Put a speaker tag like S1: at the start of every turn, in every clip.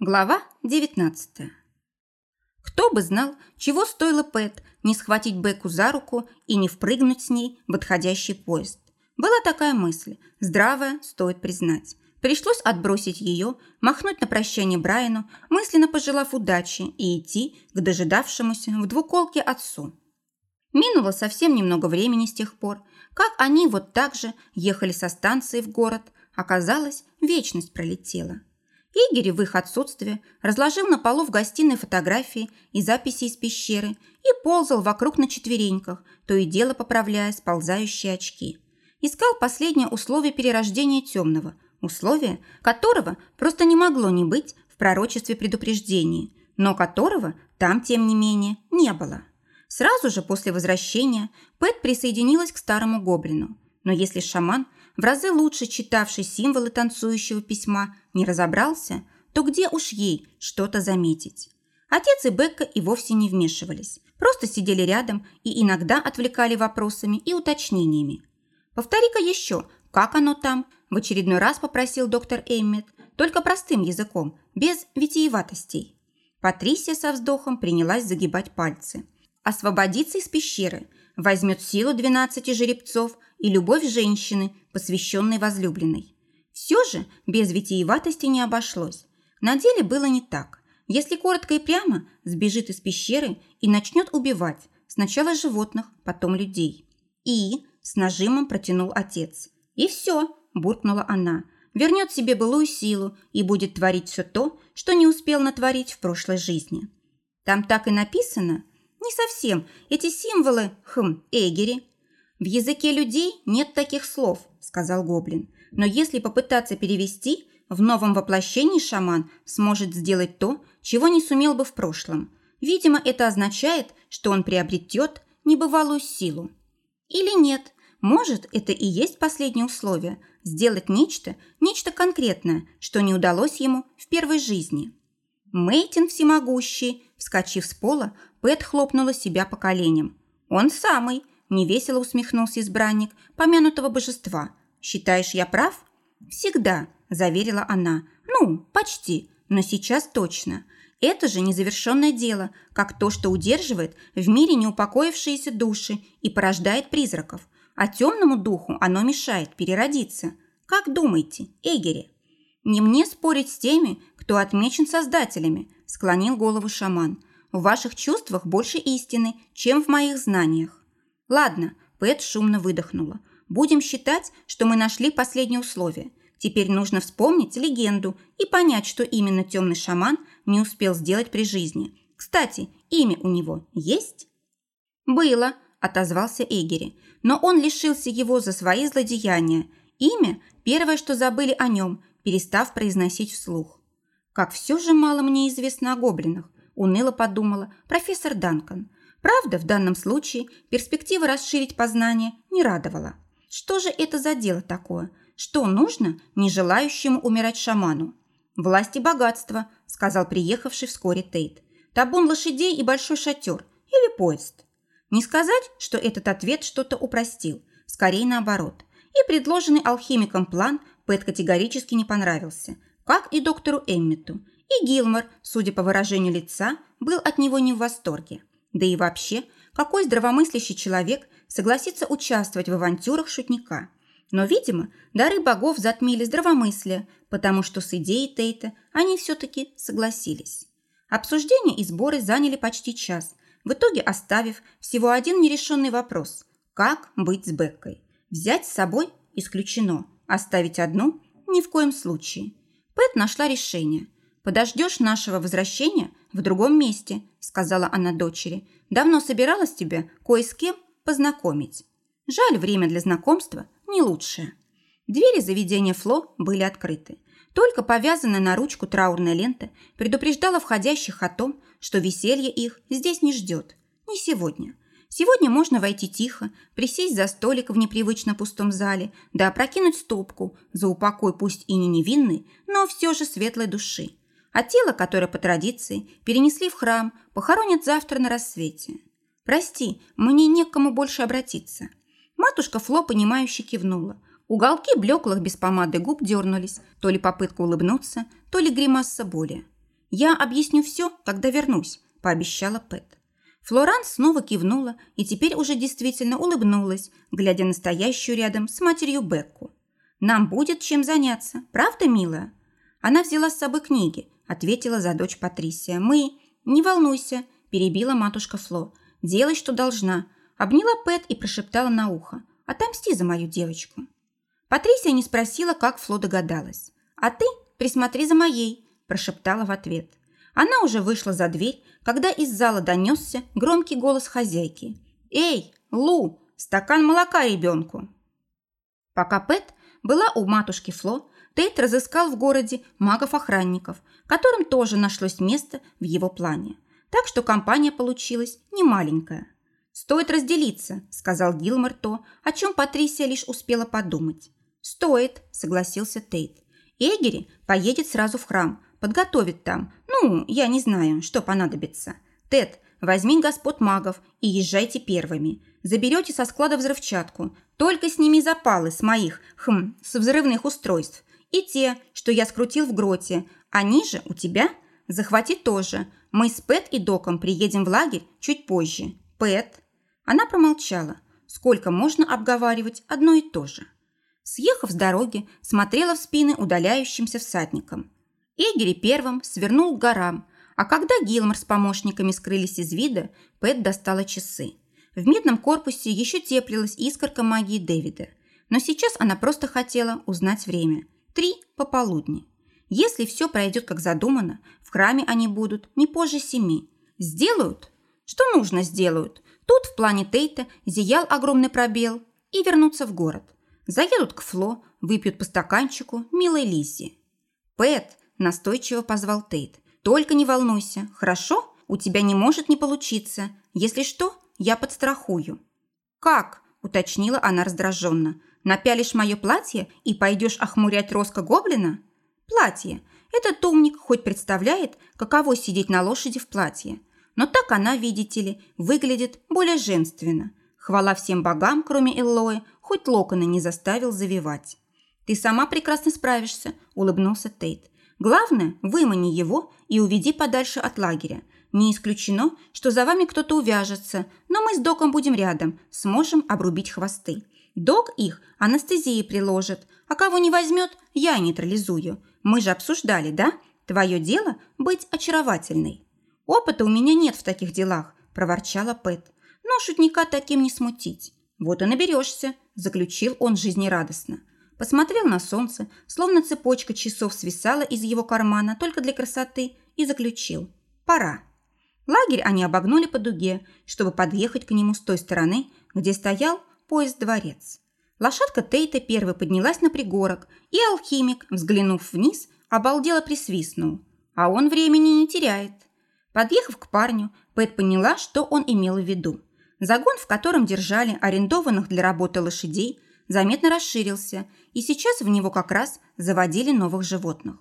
S1: Глава 19 Кто бы знал, чего стоило Пэт не схватить Беку за руку и не впрыгнуть с ней в отходящий поезд. Была такая мысль, здравая, стоит признать. Пришлось отбросить ее, махнуть на прощание Брайану, мысленно пожелав удачи и идти к дожидавшемуся в двуколке отцу. Минуло совсем немного времени с тех пор, как они вот так же ехали со станции в город. Оказалось, вечность пролетела. Игорь в их отсутствие разложил на полу в гостиной фотографии и записи из пещеры и ползал вокруг на четвереньках, то и дело поправляя сползающие очки. Искал последнее условие перерождения темного, условие которого просто не могло не быть в пророчестве предупреждений, но которого там, тем не менее, не было. Сразу же после возвращения Пэт присоединилась к старому гоблину. Но если шаман – в разы лучше читавший символы танцующего письма, не разобрался, то где уж ей что-то заметить? Отец и Бекка и вовсе не вмешивались, просто сидели рядом и иногда отвлекали вопросами и уточнениями. «Повтори-ка еще, как оно там?» – в очередной раз попросил доктор Эммет, только простым языком, без витиеватостей. Патрисия со вздохом принялась загибать пальцы. Освободиться из пещеры, возьмет силу двенадцати жеребцов и любовь женщины, посвященной возлюбленной. Все же без витиеватости не обошлось. На деле было не так. Если коротко и прямо, сбежит из пещеры и начнет убивать сначала животных, потом людей. И с нажимом протянул отец. И все, буркнула она. Вернет себе былую силу и будет творить все то, что не успел натворить в прошлой жизни. Там так и написано? Не совсем. Эти символы, хм, эгери, «В языке людей нет таких слов», – сказал Гоблин. «Но если попытаться перевести, в новом воплощении шаман сможет сделать то, чего не сумел бы в прошлом. Видимо, это означает, что он приобретет небывалую силу. Или нет, может, это и есть последнее условие – сделать нечто, нечто конкретное, что не удалось ему в первой жизни. Мейтин всемогущий, вскочив с пола, Пэт хлопнула себя по коленям. «Он самый!» Невесело усмехнулся избранник помянутого божества. «Считаешь, я прав?» «Всегда», – заверила она. «Ну, почти, но сейчас точно. Это же незавершенное дело, как то, что удерживает в мире неупокоившиеся души и порождает призраков. А темному духу оно мешает переродиться. Как думаете, Эгери?» «Не мне спорить с теми, кто отмечен создателями», – склонил голову шаман. «В ваших чувствах больше истины, чем в моих знаниях». Ладно, Пэт шумно выдохнула. Будем считать, что мы нашли последнее условие. Теперь нужно вспомнить легенду и понять, что именно темный шаман не успел сделать при жизни. Кстати, имя у него есть? Было, отозвался Эгери, но он лишился его за свои злодеяния. Имя – первое, что забыли о нем, перестав произносить вслух. Как все же мало мне известно о гоблинах, уныло подумала профессор Данкан. Правда, в данном случае перспектива расширить познание не радовала. Что же это за дело такое? Что нужно не желающему умирать шаману? «Власть и богатство», – сказал приехавший вскоре Тейт. «Табун лошадей и большой шатер. Или поезд». Не сказать, что этот ответ что-то упростил. Скорее наоборот. И предложенный алхимиком план Пэт категорически не понравился, как и доктору Эммету. И Гилмор, судя по выражению лица, был от него не в восторге. Да и вообще, какой здравомыслящий человек согласится участвовать в авантюрах шутника? Но, видимо, дары богов затмили здравомыслие, потому что с идеей Тейта они все-таки согласились. Обсуждение и сборы заняли почти час, в итоге оставив всего один нерешенный вопрос – как быть с Беккой? Взять с собой – исключено, оставить одну – ни в коем случае. Пэт нашла решение – «Подождешь нашего возвращения в другом месте», – сказала она дочери. «Давно собиралась тебя кое с кем познакомить. Жаль, время для знакомства не лучшее». Двери заведения Фло были открыты. Только повязанная на ручку траурная лента предупреждала входящих о том, что веселье их здесь не ждет. Не сегодня. Сегодня можно войти тихо, присесть за столик в непривычно пустом зале, да опрокинуть стопку за упокой пусть и не невинной, но все же светлой души а тело, которое по традиции перенесли в храм, похоронят завтра на рассвете. Прости, мне некому больше обратиться. Матушка Фло, понимающе кивнула. Уголки блеклых без помады губ дернулись, то ли попытка улыбнуться, то ли гримаса боли. «Я объясню все, когда вернусь», – пообещала Пэт. Флоран снова кивнула и теперь уже действительно улыбнулась, глядя на стоящую рядом с матерью Бекку. «Нам будет чем заняться, правда, милая?» Она взяла с собой книги, ответила за дочь Патрисия. «Мы...» «Не волнуйся», – перебила матушка Фло. «Делай, что должна». Обняла Пэт и прошептала на ухо. «Отомсти за мою девочку». Патрисия не спросила, как Фло догадалась. «А ты присмотри за моей», – прошептала в ответ. Она уже вышла за дверь, когда из зала донесся громкий голос хозяйки. «Эй, Лу, стакан молока ребенку!» Пока Пэт была у матушки Фло, Тейт разыскал в городе магов-охранников, которым тоже нашлось место в его плане. Так что компания получилась немаленькая. «Стоит разделиться», – сказал Гилмор то, о чем Патрисия лишь успела подумать. «Стоит», – согласился Тейт. «Эгери поедет сразу в храм, подготовит там. Ну, я не знаю, что понадобится. Тед, возьми господ магов и езжайте первыми. Заберете со склада взрывчатку. Только сними запалы с моих, хм, с взрывных устройств. И те, что я скрутил в гроте. Они же у тебя? Захвати тоже. Мы с Пэт и Доком приедем в лагерь чуть позже. Пэт. Она промолчала. Сколько можно обговаривать одно и то же. Съехав с дороги, смотрела в спины удаляющимся всадникам. Эгери первым свернул к горам, а когда Гилмор с помощниками скрылись из вида, Пэт достала часы. В медном корпусе еще теплилась искорка магии Дэвида. Но сейчас она просто хотела узнать время. Три пополудни. Если все пройдет как задумано, в храме они будут не позже семи. Сделают? Что нужно сделают? Тут в плане Тейта зиял огромный пробел и вернуться в город. Заедут к Фло, выпьют по стаканчику милой Лизе. Пэт, Настойчиво позвал Тейт. «Только не волнуйся, хорошо? У тебя не может не получиться. Если что, я подстрахую». «Как?» – уточнила она раздраженно. «Напялишь мое платье и пойдешь охмурять Роско Гоблина?» «Платье. Этот умник хоть представляет, каково сидеть на лошади в платье. Но так она, видите ли, выглядит более женственно. Хвала всем богам, кроме Эллои, хоть локоны не заставил завивать». «Ты сама прекрасно справишься», – улыбнулся Тейт. Главное, вымани его и уведи подальше от лагеря. Не исключено, что за вами кто-то увяжется, но мы с Доком будем рядом, сможем обрубить хвосты. Док их анестезии приложит, а кого не возьмет, я нейтрализую. Мы же обсуждали, да? Твое дело быть очаровательной. Опыта у меня нет в таких делах, проворчала Пэт. Но шутника таким не смутить. Вот и наберешься, заключил он жизнерадостно. Посмотрел на солнце, словно цепочка часов свисала из его кармана только для красоты, и заключил. Пора. Лагерь они обогнули по дуге, чтобы подъехать к нему с той стороны, где стоял поезд-дворец. Лошадка Тейта первой поднялась на пригорок, и алхимик, взглянув вниз, обалдело присвистнул. А он времени не теряет. Подъехав к парню, Пэт поняла, что он имел в виду. Загон, в котором держали арендованных для работы лошадей, заметно расширился, и сейчас в него как раз заводили новых животных.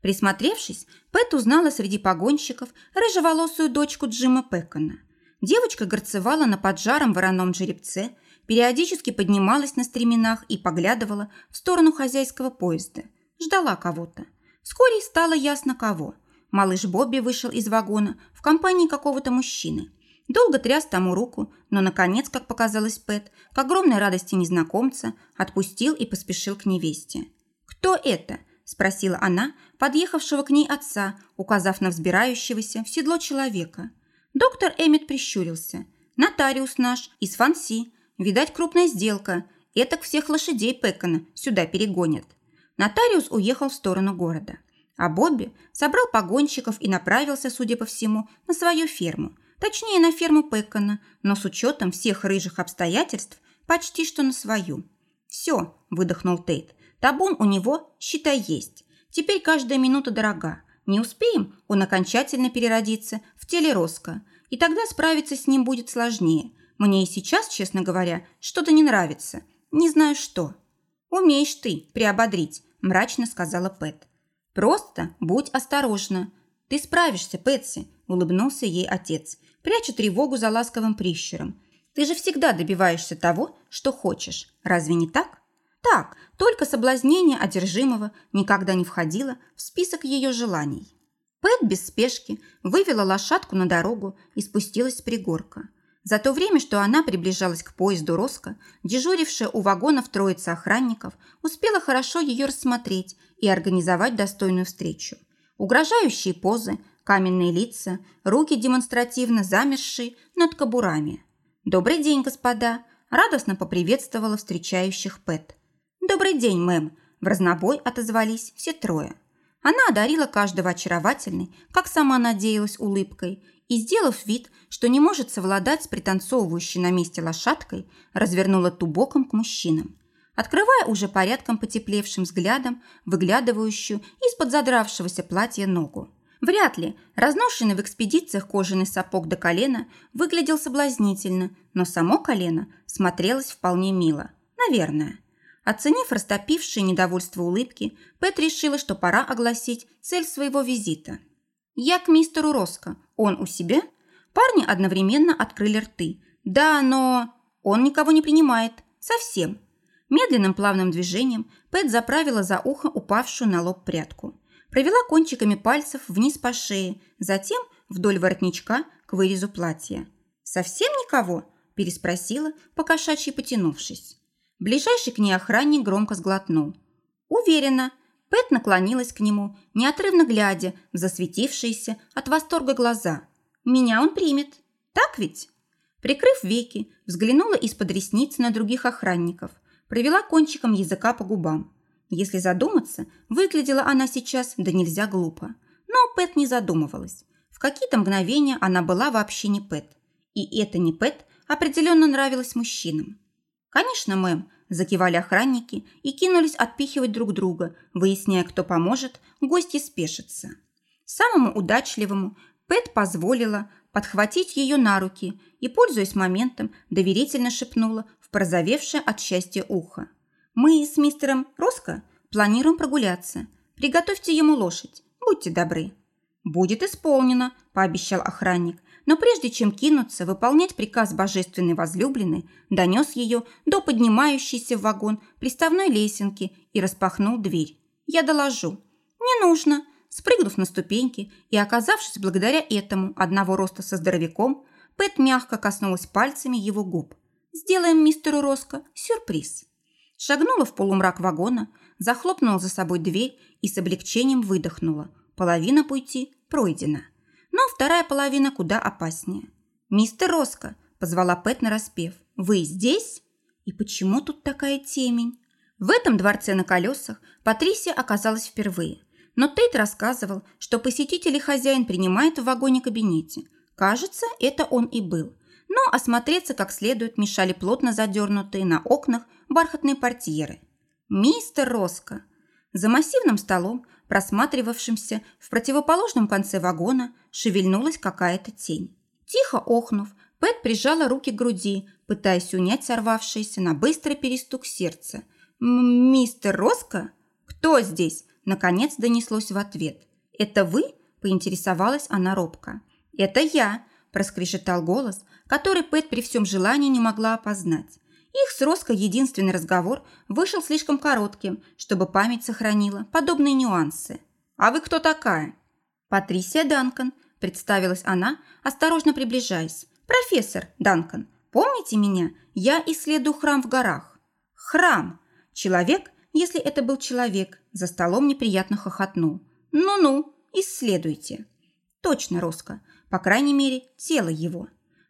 S1: Присмотревшись, Пэт узнала среди погонщиков рыжеволосую дочку Джима Пэкона. Девочка горцевала на поджаром вороном жеребце, периодически поднималась на стременах и поглядывала в сторону хозяйского поезда. Ждала кого-то. Вскоре стало ясно кого. Малыш Бобби вышел из вагона в компании какого-то мужчины. Долго тряс тому руку, но, наконец, как показалось Пэт, к огромной радости незнакомца, отпустил и поспешил к невесте. «Кто это?» – спросила она, подъехавшего к ней отца, указав на взбирающегося в седло человека. Доктор Эммет прищурился. «Нотариус наш, из Фанси. Видать, крупная сделка. Этак всех лошадей Пэкона сюда перегонят». Нотариус уехал в сторону города. А Бобби собрал погонщиков и направился, судя по всему, на свою ферму – Точнее, на ферму Пэкона, но с учетом всех рыжих обстоятельств почти что на свою. «Все», – выдохнул Тейт, – «табун у него, считай, есть. Теперь каждая минута дорога. Не успеем, он окончательно переродится в теле Роско, и тогда справиться с ним будет сложнее. Мне и сейчас, честно говоря, что-то не нравится. Не знаю что». «Умеешь ты приободрить», – мрачно сказала Пэт. «Просто будь осторожна. Ты справишься, Пэтси», – улыбнулся ей отец пряча тревогу за ласковым прищуром. «Ты же всегда добиваешься того, что хочешь. Разве не так?» Так, только соблазнение одержимого никогда не входило в список ее желаний. Пэт без спешки вывела лошадку на дорогу и спустилась с пригорка. За то время, что она приближалась к поезду Роско, дежурившая у вагонов троица охранников успела хорошо ее рассмотреть и организовать достойную встречу. Угрожающие позы, каменные лица, руки демонстративно замершие над кобурами. «Добрый день, господа!» – радостно поприветствовала встречающих Пэт. «Добрый день, мэм!» – в разнобой отозвались все трое. Она одарила каждого очаровательной, как сама надеялась, улыбкой и, сделав вид, что не может совладать с пританцовывающей на месте лошадкой, развернула ту боком к мужчинам, открывая уже порядком потеплевшим взглядом выглядывающую из-под задравшегося платья ногу. Вряд ли разношенный в экспедициях кожаный сапог до колена выглядел соблазнительно, но само колено смотрелось вполне мило. Наверное. Оценив растопившее недовольство улыбки, Пэт решила, что пора огласить цель своего визита. «Я к мистеру Роско. Он у себя?» Парни одновременно открыли рты. «Да, но...» «Он никого не принимает. Совсем». Медленным плавным движением Пэт заправила за ухо упавшую на лоб прядку. Провела кончиками пальцев вниз по шее, затем вдоль воротничка к вырезу платья. «Совсем никого?» – переспросила, покошачьи потянувшись. Ближайший к ней охранник громко сглотнул. Уверена. Пэт наклонилась к нему, неотрывно глядя в засветившиеся от восторга глаза. «Меня он примет. Так ведь?» Прикрыв веки, взглянула из-под ресниц на других охранников, провела кончиком языка по губам. Если задуматься, выглядела она сейчас да нельзя глупо. Но Пэт не задумывалась. В какие-то мгновения она была вообще не Пэт. И это не Пэт определенно нравилось мужчинам. «Конечно, мэм», – закивали охранники и кинулись отпихивать друг друга, выясняя, кто поможет, гости спешится. Самому удачливому Пэт позволила подхватить ее на руки и, пользуясь моментом, доверительно шепнула в порозовевшее от счастья ухо. «Мы с мистером Роско планируем прогуляться. Приготовьте ему лошадь. Будьте добры». «Будет исполнено», – пообещал охранник, но прежде чем кинуться выполнять приказ божественной возлюбленной, донес ее до поднимающейся в вагон приставной лесенки и распахнул дверь. «Я доложу». «Не нужно». Спрыгнув на ступеньки и оказавшись благодаря этому одного роста со здоровяком, Пэт мягко коснулась пальцами его губ. «Сделаем мистеру Роско сюрприз». Шагнула в полумрак вагона, захлопнула за собой дверь и с облегчением выдохнула. Половина пути пройдена но вторая половина куда опаснее. «Мистер Роско!» – позвала Пэт нараспев. «Вы здесь? И почему тут такая темень?» В этом дворце на колесах Патрисия оказалась впервые. Но Тейт рассказывал, что посетителей хозяин принимает в вагоне-кабинете. Кажется, это он и был. Но осмотреться как следует мешали плотно задернутые на окнах бархатные портьеры. «Мистер Роско!» За массивным столом просматривавшимся в противоположном конце вагона, шевельнулась какая-то тень. Тихо охнув, Пэт прижала руки к груди, пытаясь унять сорвавшееся на быстрый перестук сердца. «Мистер Роско? Кто здесь?» Наконец донеслось в ответ. «Это вы?» – поинтересовалась она робко. «Это я!» – проскрежетал голос, который Пэт при всем желании не могла опознать. Их с Роско единственный разговор вышел слишком коротким, чтобы память сохранила подобные нюансы. «А вы кто такая?» «Патрисия Данкан», – представилась она, осторожно приближаясь. «Профессор Данкан, помните меня? Я исследую храм в горах». «Храм! Человек, если это был человек, за столом неприятно хохотнул. Ну-ну, исследуйте». «Точно, Роско. По крайней мере, тело его».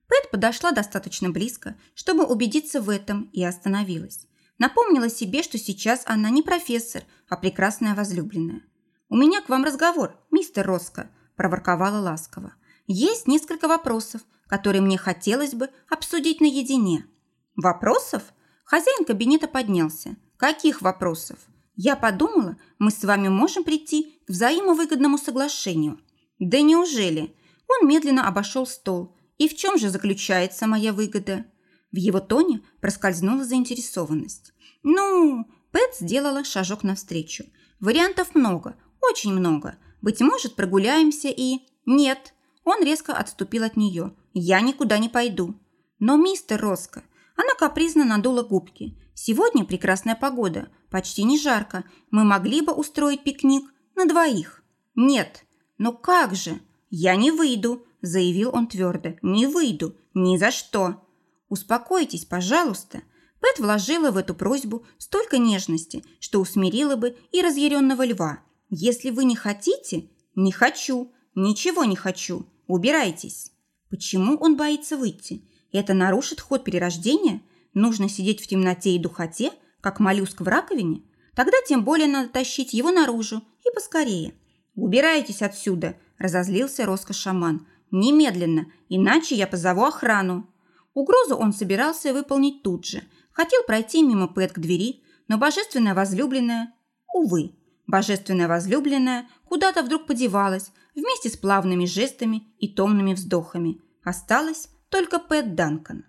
S1: Пэт подошла достаточно близко, чтобы убедиться в этом, и остановилась. Напомнила себе, что сейчас она не профессор, а прекрасная возлюбленная. «У меня к вам разговор, мистер Роско», – проворковала ласково. «Есть несколько вопросов, которые мне хотелось бы обсудить наедине». «Вопросов?» Хозяин кабинета поднялся. «Каких вопросов?» «Я подумала, мы с вами можем прийти к взаимовыгодному соглашению». «Да неужели?» Он медленно обошел стол, и в чем же заключается моя выгода? В его тоне проскользнула заинтересованность. Ну, Пэт сделала шажок навстречу. Вариантов много, очень много. Быть может, прогуляемся и... Нет. Он резко отступил от нее. Я никуда не пойду. Но мистер Роско... Она капризно надула губки. Сегодня прекрасная погода, почти не жарко. Мы могли бы устроить пикник на двоих. Нет. «Но как же? Я не выйду!» – заявил он твердо. «Не выйду! Ни за что!» «Успокойтесь, пожалуйста!» Пэт вложила в эту просьбу столько нежности, что усмирила бы и разъяренного льва. «Если вы не хотите...» «Не хочу! Ничего не хочу! Убирайтесь!» Почему он боится выйти? Это нарушит ход перерождения? Нужно сидеть в темноте и духоте, как моллюск в раковине? Тогда тем более надо тащить его наружу и поскорее. «Убирайтесь отсюда!» – разозлился Роско-шаман. «Немедленно, иначе я позову охрану!» Угрозу он собирался выполнить тут же. Хотел пройти мимо Пэт к двери, но божественная возлюбленная... Увы, божественная возлюбленная куда-то вдруг подевалась вместе с плавными жестами и томными вздохами. Осталась только Пэт Данкан.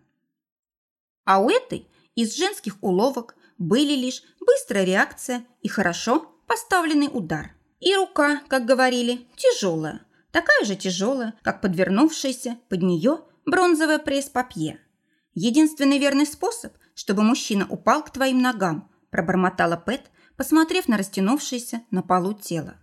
S1: А у этой из женских уловок были лишь быстрая реакция и хорошо поставленный удар. И рука, как говорили, тяжелая, такая же тяжелая, как подвернувшаяся под нее бронзовая пресс-папье. Единственный верный способ, чтобы мужчина упал к твоим ногам, пробормотала Пэт, посмотрев на растянувшееся на полу тело.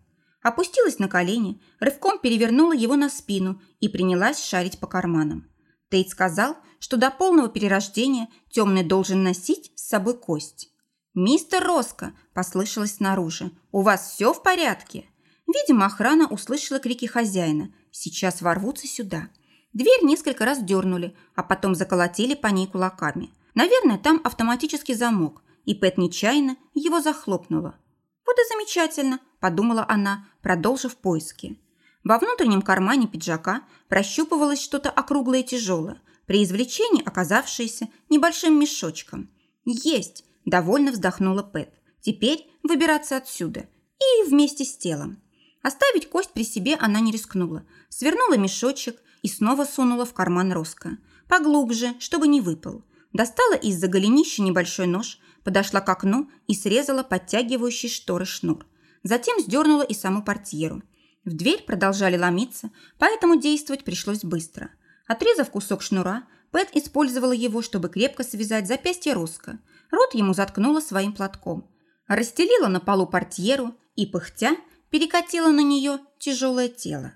S1: Опустилась на колени, рывком перевернула его на спину и принялась шарить по карманам. Тейт сказал, что до полного перерождения темный должен носить с собой кость. «Мистер Роско!» – послышалось снаружи. «У вас все в порядке?» Видимо, охрана услышала крики хозяина. Сейчас ворвутся сюда. Дверь несколько раз дернули, а потом заколотили по ней кулаками. Наверное, там автоматический замок, и Пэт нечаянно его захлопнула. «Вот и замечательно», – подумала она, продолжив поиски. Во внутреннем кармане пиджака прощупывалось что-то округлое и тяжелое, при извлечении оказавшееся небольшим мешочком. «Есть!» – довольно вздохнула Пэт. «Теперь выбираться отсюда. И вместе с телом». Оставить кость при себе она не рискнула. Свернула мешочек и снова сунула в карман Роско. Поглубже, чтобы не выпал. Достала из-за голенища небольшой нож, подошла к окну и срезала подтягивающий шторы шнур. Затем сдернула и саму портьеру – в дверь продолжали ломиться, поэтому действовать пришлось быстро. Отрезав кусок шнура, Пэт использовала его, чтобы крепко связать запястье Роско. Рот ему заткнула своим платком. Расстелила на полу портьеру и, пыхтя, перекатила на нее тяжелое тело.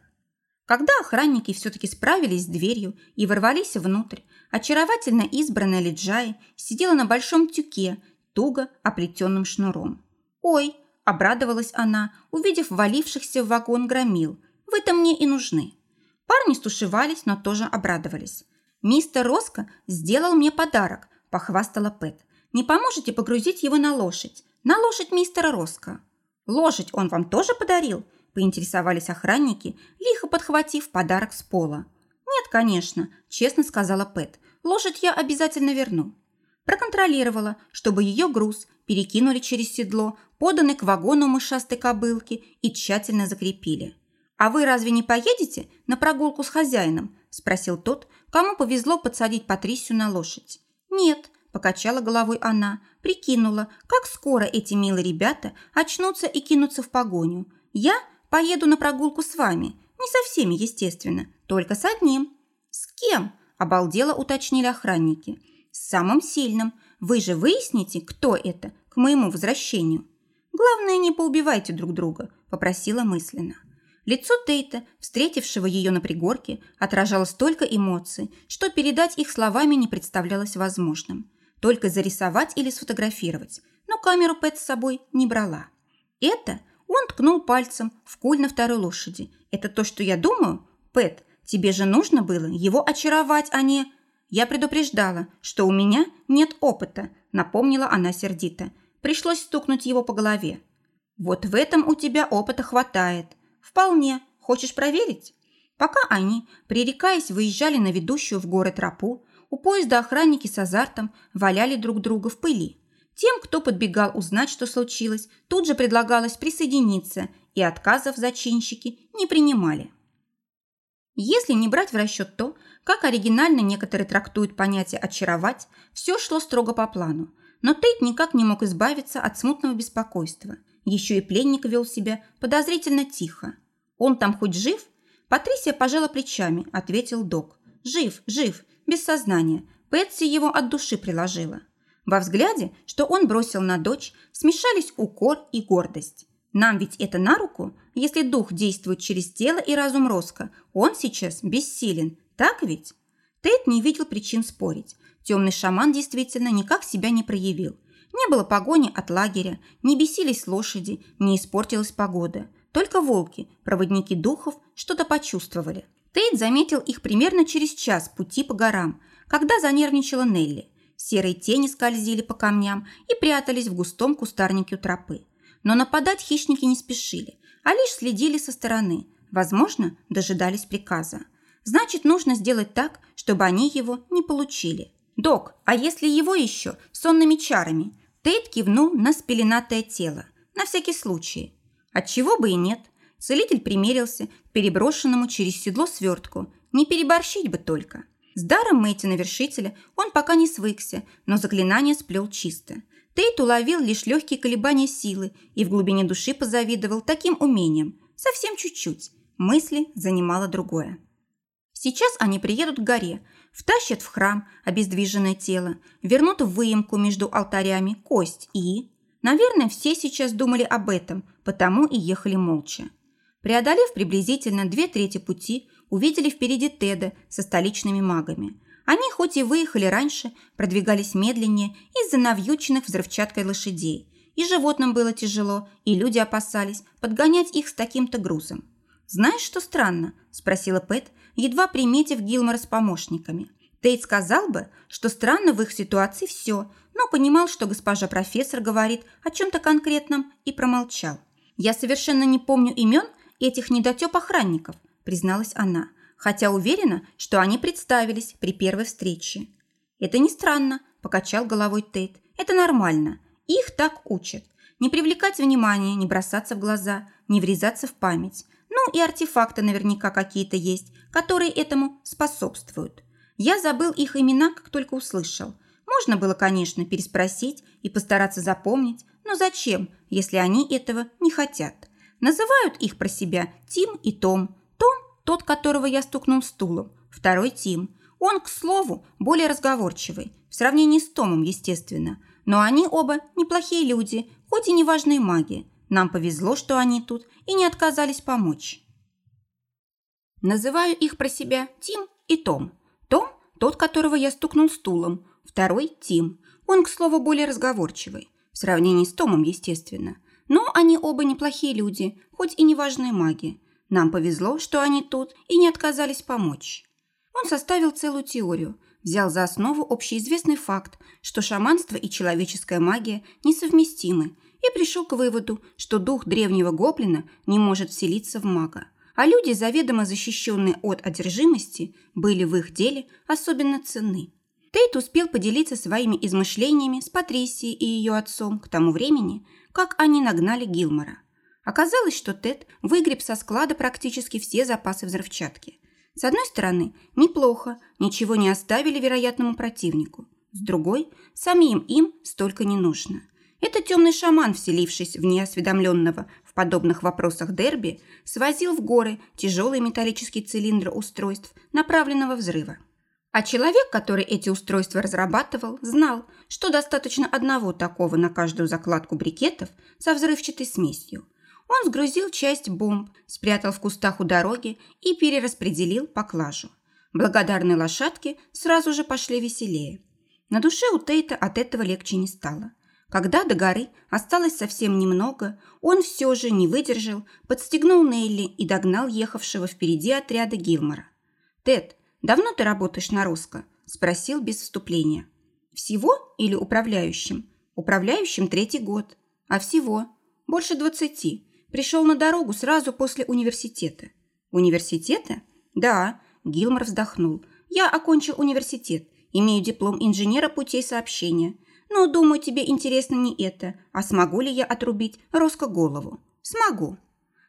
S1: Когда охранники все-таки справились с дверью и ворвались внутрь, очаровательно избранная Лиджай сидела на большом тюке, туго оплетенным шнуром. «Ой!» Обрадовалась она, увидев валившихся в вагон громил. Вы-то мне и нужны. Парни стушевались, но тоже обрадовались. «Мистер Роско сделал мне подарок», – похвастала Пэт. «Не поможете погрузить его на лошадь? На лошадь мистера Роско». «Лошадь он вам тоже подарил?» – поинтересовались охранники, лихо подхватив подарок с пола. «Нет, конечно», – честно сказала Пэт. «Лошадь я обязательно верну». Проконтролировала, чтобы ее груз перекинули через седло, поданы к вагону мышастой кобылки и тщательно закрепили. «А вы разве не поедете на прогулку с хозяином?» – спросил тот, кому повезло подсадить Патрисию на лошадь. «Нет», – покачала головой она, прикинула, как скоро эти милые ребята очнутся и кинутся в погоню. «Я поеду на прогулку с вами, не со всеми, естественно, только с одним». «С кем?» – обалдело уточнили охранники. «С самым сильным. Вы же выясните, кто это, к моему возвращению». «Главное, не поубивайте друг друга», – попросила мысленно. Лицо Тейта, встретившего ее на пригорке, отражало столько эмоций, что передать их словами не представлялось возможным. Только зарисовать или сфотографировать, но камеру Пэт с собой не брала. «Это?» – он ткнул пальцем в куль на второй лошади. «Это то, что я думаю? Пэт, тебе же нужно было его очаровать, а не...» «Я предупреждала, что у меня нет опыта», – напомнила она сердито. Пришлось стукнуть его по голове. «Вот в этом у тебя опыта хватает. Вполне. Хочешь проверить?» Пока они, пререкаясь, выезжали на ведущую в горы тропу, у поезда охранники с азартом валяли друг друга в пыли. Тем, кто подбегал узнать, что случилось, тут же предлагалось присоединиться, и отказов зачинщики не принимали. Если не брать в расчет то, как оригинально некоторые трактуют понятие «очаровать», все шло строго по плану. Но Тейт никак не мог избавиться от смутного беспокойства. Еще и пленник вел себя подозрительно тихо. «Он там хоть жив?» Патрисия пожала плечами, ответил док. «Жив, жив, без сознания. Пэтси его от души приложила». Во взгляде, что он бросил на дочь, смешались укор и гордость. Нам ведь это на руку? Если дух действует через тело и разум Роско, он сейчас бессилен, так ведь? Тейт не видел причин спорить. Темный шаман действительно никак себя не проявил. Не было погони от лагеря, не бесились лошади, не испортилась погода. Только волки, проводники духов, что-то почувствовали. Тейт заметил их примерно через час пути по горам, когда занервничала Нелли. Серые тени скользили по камням и прятались в густом кустарнике у тропы. Но нападать хищники не спешили, а лишь следили со стороны. Возможно, дожидались приказа. Значит, нужно сделать так, чтобы они его не получили. «Док, а если его еще сонными чарами?» Тейт кивнул на спеленатое тело. На всякий случай. Отчего бы и нет. Целитель примерился к переброшенному через седло свертку. Не переборщить бы только. С даром Мэйтина-вершителя он пока не свыкся, но заклинание сплел чисто. Тейт уловил лишь легкие колебания силы и в глубине души позавидовал таким умением. Совсем чуть-чуть. Мысли занимало другое. Сейчас они приедут к горе, втащат в храм обездвиженное тело, вернут в выемку между алтарями кость и... Наверное, все сейчас думали об этом, потому и ехали молча. Преодолев приблизительно две трети пути, увидели впереди Теда со столичными магами. Они, хоть и выехали раньше, продвигались медленнее из-за навьюченных взрывчаткой лошадей. И животным было тяжело, и люди опасались подгонять их с таким-то грузом. «Знаешь, что странно?» – спросила Пэт, едва приметив Гилмора с помощниками. Тейт сказал бы, что странно в их ситуации все, но понимал, что госпожа профессор говорит о чем-то конкретном и промолчал. «Я совершенно не помню имен этих недотеп охранников», – призналась она, хотя уверена, что они представились при первой встрече. «Это не странно», – покачал головой Тейт. «Это нормально. Их так учат. Не привлекать внимания, не бросаться в глаза, не врезаться в память. Ну и артефакты наверняка какие-то есть, которые этому способствуют. Я забыл их имена, как только услышал. Можно было, конечно, переспросить и постараться запомнить, но зачем, если они этого не хотят? Называют их про себя Тим и Том. Том – тот, которого я стукнул стулом. Второй – Тим. Он, к слову, более разговорчивый, в сравнении с Томом, естественно. Но они оба неплохие люди, хоть и неважные маги. Нам повезло, что они тут, и не отказались помочь. Называю их про себя Тим и Том. Том – тот, которого я стукнул стулом. Второй – Тим. Он, к слову, более разговорчивый. В сравнении с Томом, естественно. Но они оба неплохие люди, хоть и неважные маги. Нам повезло, что они тут и не отказались помочь. Он составил целую теорию, взял за основу общеизвестный факт, что шаманство и человеческая магия несовместимы, и пришел к выводу, что дух древнего гоблина не может вселиться в мага а люди, заведомо защищенные от одержимости, были в их деле особенно ценны. Тейт успел поделиться своими измышлениями с Патрисией и ее отцом к тому времени, как они нагнали Гилмора. Оказалось, что Тед выгреб со склада практически все запасы взрывчатки. С одной стороны, неплохо, ничего не оставили вероятному противнику. С другой, самим им столько не нужно. Это темный шаман, вселившись в неосведомленного в подобных вопросах Дерби, свозил в горы тяжелый металлический цилиндр устройств направленного взрыва. А человек, который эти устройства разрабатывал, знал, что достаточно одного такого на каждую закладку брикетов со взрывчатой смесью. Он сгрузил часть бомб, спрятал в кустах у дороги и перераспределил поклажу. Благодарные лошадки сразу же пошли веселее. На душе у Тейта от этого легче не стало. Когда до горы осталось совсем немного, он все же не выдержал, подстегнул Нелли и догнал ехавшего впереди отряда Гилмора. «Тед, давно ты работаешь на Роско?» – спросил без вступления. «Всего или управляющим?» «Управляющим третий год. А всего? Больше двадцати. Пришел на дорогу сразу после университета». «Университета?» «Да», – Гилмор вздохнул. «Я окончил университет, имею диплом инженера путей сообщения». Но, думаю, тебе интересно не это, а смогу ли я отрубить Роско голову? Смогу.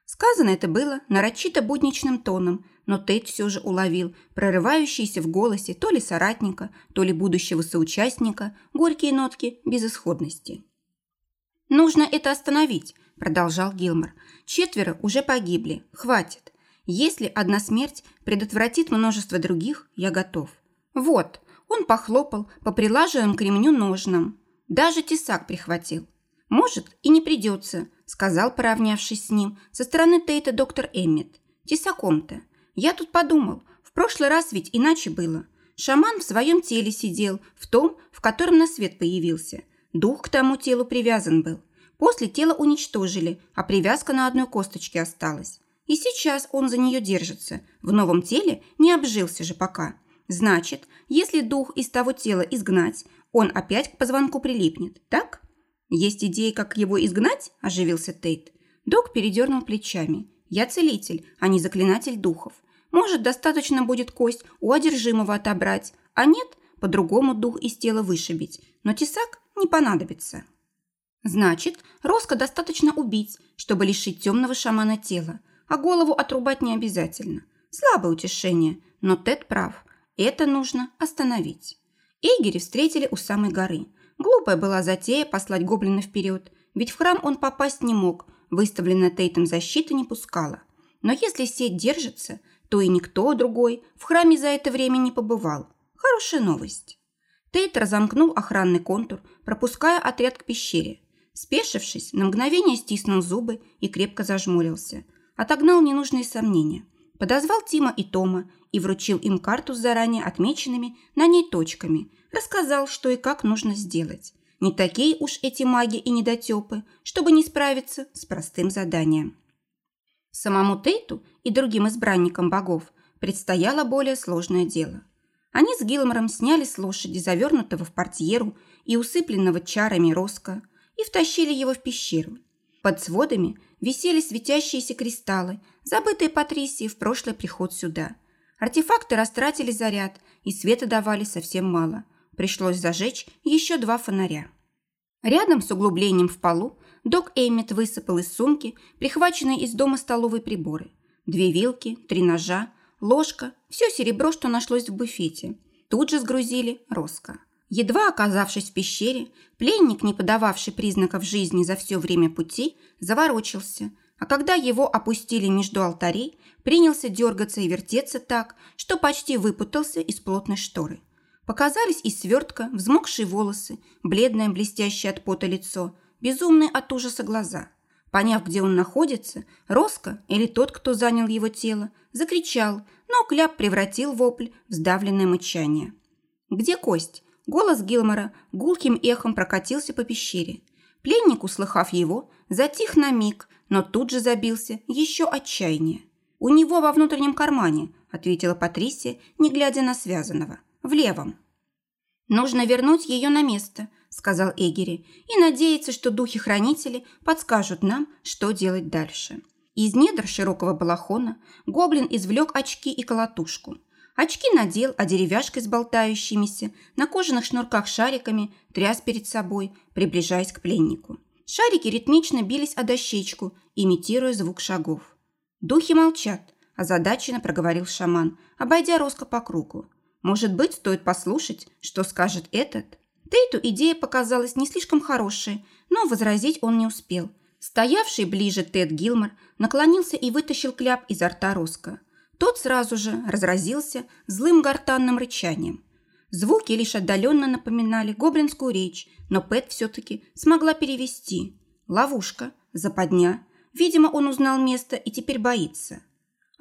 S1: Сказано это было нарочито будничным тоном, но Тейт все же уловил прорывающиеся в голосе то ли соратника, то ли будущего соучастника горькие нотки безысходности. «Нужно это остановить», – продолжал Гилмор. «Четверо уже погибли. Хватит. Если одна смерть предотвратит множество других, я готов. Вот, он похлопал по прилаженным к ремню ножнам. Даже тесак прихватил. Может, и не придется. сказал, поравнявшись с ним, со стороны Тейта доктор Эммет. «Тесаком-то. Я тут подумал, в прошлый раз ведь иначе было. Шаман в своем теле сидел, в том, в котором на свет появился. Дух к тому телу привязан был. После тело уничтожили, а привязка на одной косточке осталась. И сейчас он за нее держится. В новом теле не обжился же пока. Значит, если дух из того тела изгнать, он опять к позвонку прилипнет, так? Есть идеи, как его изгнать? Оживился Тейт. Док передернул плечами. Я целитель, а не заклинатель духов. Может, достаточно будет кость у одержимого отобрать, а нет, по-другому дух из тела вышибить. Но тесак не понадобится. Значит, Роско достаточно убить, чтобы лишить темного шамана тела, а голову отрубать не обязательно. Слабое утешение, но Тед прав. Это нужно остановить. Эгери встретили у самой горы. Глупая была затея послать гоблина вперед, ведь в храм он попасть не мог, выставленная Тейтом защита не пускала. Но если сеть держится, то и никто другой в храме за это время не побывал. Хорошая новость. Тейт разомкнул охранный контур, пропуская отряд к пещере. Спешившись, на мгновение стиснул зубы и крепко зажмурился. Отогнал ненужные сомнения. Подозвал Тима и Тома и вручил им карту с заранее отмеченными на ней точками. Рассказал, что и как нужно сделать. Не такие уж эти маги и недотепы, чтобы не справиться с простым заданием. Самому Тейту и другим избранникам богов предстояло более сложное дело. Они с Гилмором сняли с лошади завернутого в портьеру и усыпленного чарами роска и втащили его в пещеру. Под сводами висели светящиеся кристаллы, забытые Патрисией в прошлый приход сюда. Артефакты растратили заряд, и света давали совсем мало. Пришлось зажечь еще два фонаря. Рядом с углублением в полу док Эммет высыпал из сумки прихваченные из дома столовые приборы. Две вилки, три ножа, ложка, все серебро, что нашлось в буфете. Тут же сгрузили Роско. Едва оказавшись в пещере, пленник, не подававший признаков жизни за все время пути, заворочился, а когда его опустили между алтарей, принялся дергаться и вертеться так, что почти выпутался из плотной шторы. Показались из свертка взмокшие волосы, бледное блестящее от пота лицо, безумные от ужаса глаза. Поняв, где он находится, Роско, или тот, кто занял его тело, закричал, но Кляп превратил вопль в сдавленное мычание. «Где кость?» Голос Гилмора гулким эхом прокатился по пещере. Пленник, услыхав его, затих на миг, но тут же забился еще отчаяние. «У него во внутреннем кармане», – ответила Патрисия, не глядя на связанного. «В левом». «Нужно вернуть ее на место», – сказал Эгери, «и надеяться, что духи-хранители подскажут нам, что делать дальше». Из недр широкого балахона гоблин извлек очки и колотушку. Очки надел, а деревяшкой с болтающимися на кожаных шнурках шариками тряс перед собой, приближаясь к пленнику. Шарики ритмично бились о дощечку, имитируя звук шагов. «Духи молчат», – озадаченно проговорил шаман, обойдя Роско по кругу. Может быть, стоит послушать, что скажет этот? Тейту идея показалась не слишком хорошей, но возразить он не успел. Стоявший ближе Тед Гилмор наклонился и вытащил кляп изо рта Роско. Тот сразу же разразился злым гортанным рычанием. Звуки лишь отдаленно напоминали гоблинскую речь, но Пэт все-таки смогла перевести. Ловушка, западня. Видимо, он узнал место и теперь боится.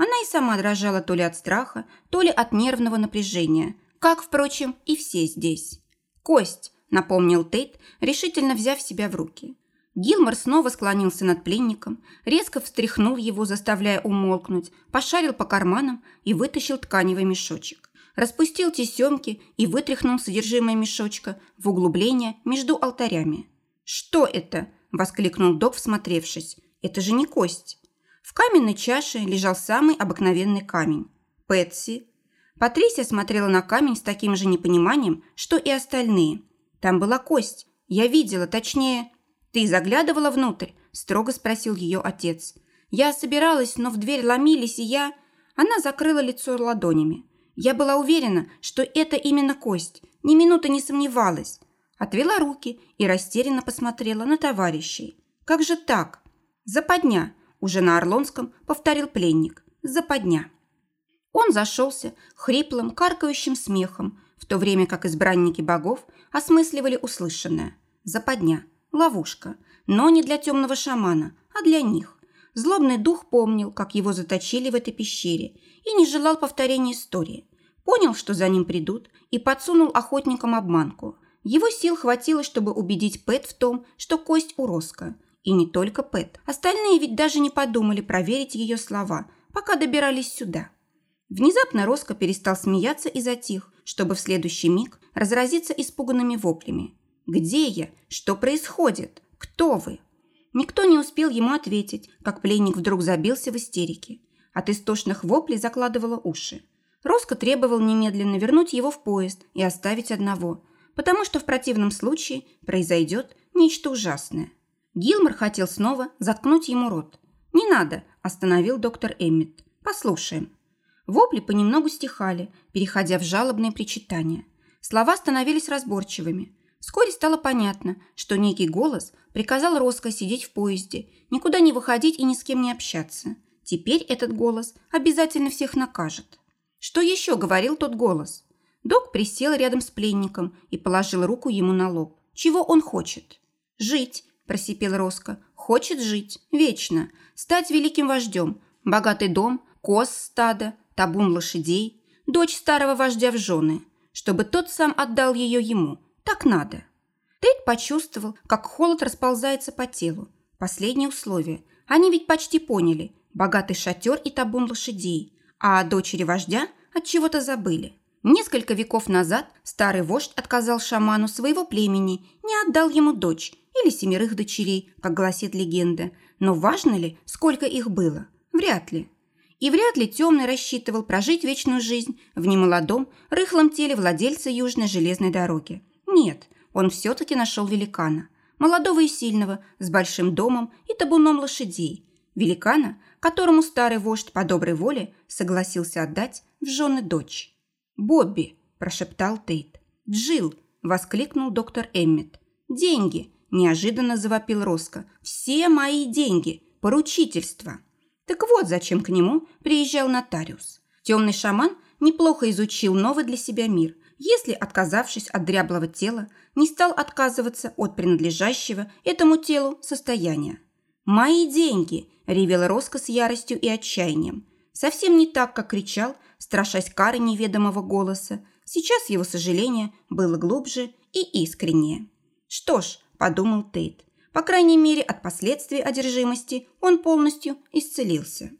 S1: Она и сама дрожала то ли от страха, то ли от нервного напряжения, как, впрочем, и все здесь. «Кость», – напомнил Тейт, решительно взяв себя в руки. Гилмор снова склонился над пленником, резко встряхнул его, заставляя умолкнуть, пошарил по карманам и вытащил тканевый мешочек. Распустил тесемки и вытряхнул содержимое мешочка в углубление между алтарями. «Что это?» – воскликнул док, всмотревшись. «Это же не кость». В каменной чаше лежал самый обыкновенный камень. Пэтси. Патрисия смотрела на камень с таким же непониманием, что и остальные. Там была кость. Я видела, точнее... «Ты заглядывала внутрь?» – строго спросил ее отец. «Я собиралась, но в дверь ломились, и я...» Она закрыла лицо ладонями. Я была уверена, что это именно кость. Ни минуты не сомневалась. Отвела руки и растерянно посмотрела на товарищей. «Как же так?» «Западня», уже на Орлонском повторил пленник. Западня. Он зашелся хриплым, каркающим смехом, в то время как избранники богов осмысливали услышанное. Западня, ловушка, но не для темного шамана, а для них. Злобный дух помнил, как его заточили в этой пещере, и не желал повторения истории. Понял, что за ним придут, и подсунул охотникам обманку. Его сил хватило, чтобы убедить Пэт в том, что кость у Роско. И не только Пэт. Остальные ведь даже не подумали проверить ее слова, пока добирались сюда. Внезапно Роско перестал смеяться и затих, чтобы в следующий миг разразиться испуганными воплями. «Где я? Что происходит? Кто вы?» Никто не успел ему ответить, как пленник вдруг забился в истерике. От истошных воплей закладывало уши. Роско требовал немедленно вернуть его в поезд и оставить одного, потому что в противном случае произойдет нечто ужасное. Гилмор хотел снова заткнуть ему рот. «Не надо», – остановил доктор Эммет. «Послушаем». Вопли понемногу стихали, переходя в жалобные причитания. Слова становились разборчивыми. Вскоре стало понятно, что некий голос приказал Роско сидеть в поезде, никуда не выходить и ни с кем не общаться. Теперь этот голос обязательно всех накажет. Что еще говорил тот голос? Док присел рядом с пленником и положил руку ему на лоб. Чего он хочет? «Жить», – просипел Роско. «Хочет жить. Вечно. Стать великим вождем. Богатый дом, коз стада, табун лошадей, дочь старого вождя в жены. Чтобы тот сам отдал ее ему – так надо. Тейт почувствовал, как холод расползается по телу. Последнее условие. Они ведь почти поняли. Богатый шатер и табун лошадей. А о дочери вождя от чего-то забыли. Несколько веков назад старый вождь отказал шаману своего племени, не отдал ему дочь или семерых дочерей, как гласит легенда. Но важно ли, сколько их было? Вряд ли. И вряд ли темный рассчитывал прожить вечную жизнь в немолодом, рыхлом теле владельца Южной железной дороги. Нет, он все-таки нашел великана. Молодого и сильного, с большим домом и табуном лошадей. Великана, которому старый вождь по доброй воле согласился отдать в жены дочь. «Бобби!» – прошептал Тейт. «Джилл!» – воскликнул доктор Эммет. «Деньги!» – неожиданно завопил Роско. «Все мои деньги! Поручительство!» Так вот, зачем к нему приезжал нотариус. Темный шаман неплохо изучил новый для себя мир если, отказавшись от дряблого тела, не стал отказываться от принадлежащего этому телу состояния. «Мои деньги!» – ревел Роско с яростью и отчаянием. Совсем не так, как кричал, страшась кары неведомого голоса. Сейчас его сожаление было глубже и искреннее. «Что ж», – подумал Тейт, – «по крайней мере, от последствий одержимости он полностью исцелился».